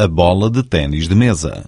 a bola de tênis de mesa.